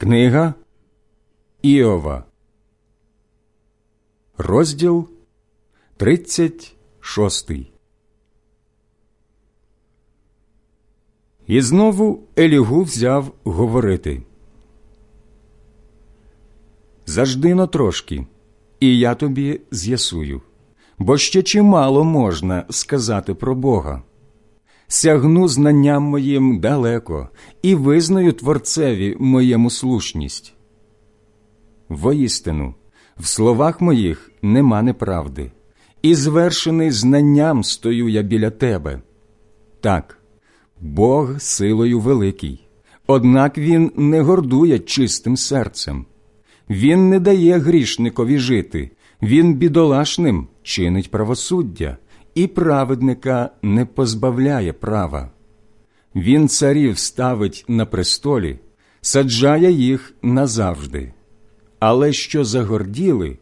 Книга Іова, розділ 36 І знову Елігу взяв говорити. Заждино трошки, і я тобі з'ясую, бо ще чимало можна сказати про Бога сягну знанням моїм далеко і визнаю Творцеві моєму слушність. Воістину, в словах моїх нема неправди, і звершений знанням стою я біля тебе. Так, Бог силою великий, однак Він не гордує чистим серцем. Він не дає грішникові жити, він бідолашним чинить правосуддя і праведника не позбавляє права. Він царів ставить на престолі, саджає їх назавжди. Але що загорділи,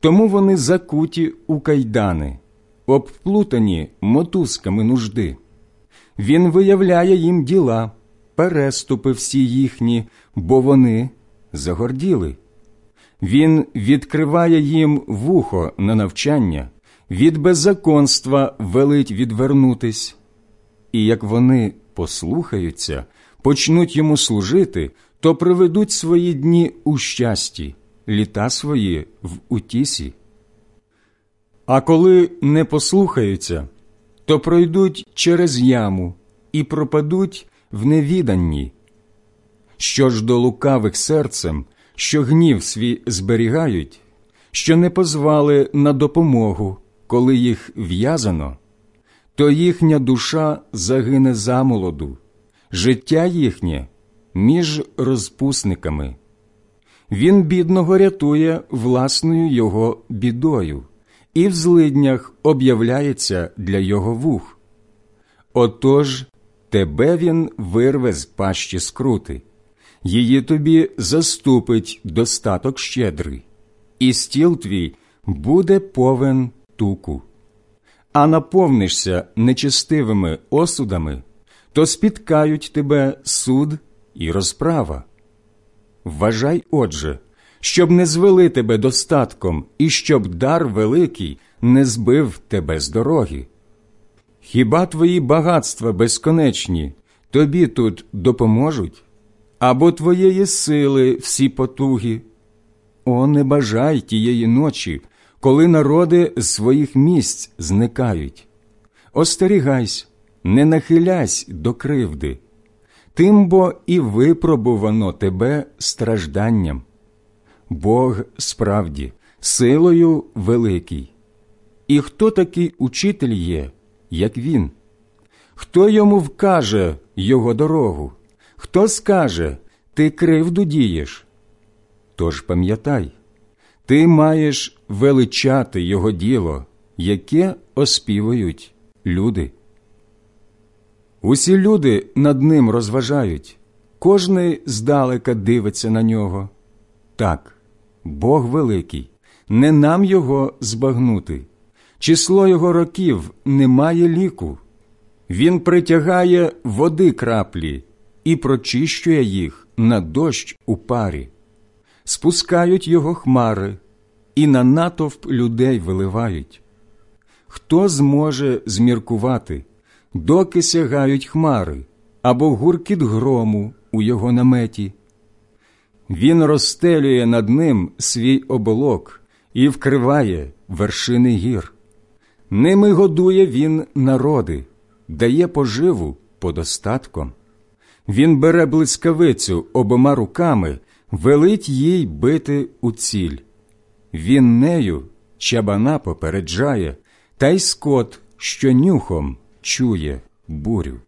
тому вони закуті у кайдани, обплутані мотузками нужди. Він виявляє їм діла, переступи всі їхні, бо вони загорділи. Він відкриває їм вухо на навчання, від беззаконства велить відвернутись, і як вони послухаються, почнуть йому служити, то приведуть свої дні у щасті, літа свої в утісі. А коли не послухаються, то пройдуть через яму і пропадуть в невіданні. Що ж до лукавих серцем, що гнів свій зберігають, що не позвали на допомогу, коли їх в'язано, то їхня душа загине замолоду, життя їхнє між розпусниками. Він бідного рятує власною його бідою, і в злиднях об'являється для його вух. Отож тебе він вирве з пащі скрути, її тобі заступить достаток щедрий, і стіл твій буде повен туку, а наповнишся нечестивими осудами, то спіткають тебе суд і розправа. Вважай, отже, щоб не звели тебе достатком і щоб дар великий не збив тебе з дороги. Хіба твої багатства безконечні тобі тут допоможуть? Або твоєї сили всі потуги? О, не бажай тієї ночі, коли народи з своїх місць зникають. Остерігайся, не нахиляйся до кривди, тим бо і випробувано тебе стражданням. Бог справді силою великий. І хто такий учитель є, як він? Хто йому вкаже його дорогу? Хто скаже ти кривду дієш? Тож пам'ятай, ти маєш величати Його діло, яке оспівують люди. Усі люди над ним розважають, кожний здалека дивиться на нього. Так, Бог великий, не нам його збагнути. Число його років немає ліку. Він притягає води краплі і прочищує їх на дощ у парі спускають його хмари і на натовп людей виливають. Хто зможе зміркувати, доки сягають хмари або гуркіт грому у його наметі? Він розстелює над ним свій оболок і вкриває вершини гір. Ними годує він народи, дає поживу подостатком. Він бере блискавицю обома руками велить їй бити у ціль. Він нею чабана попереджає, та й скот, що нюхом чує бурю.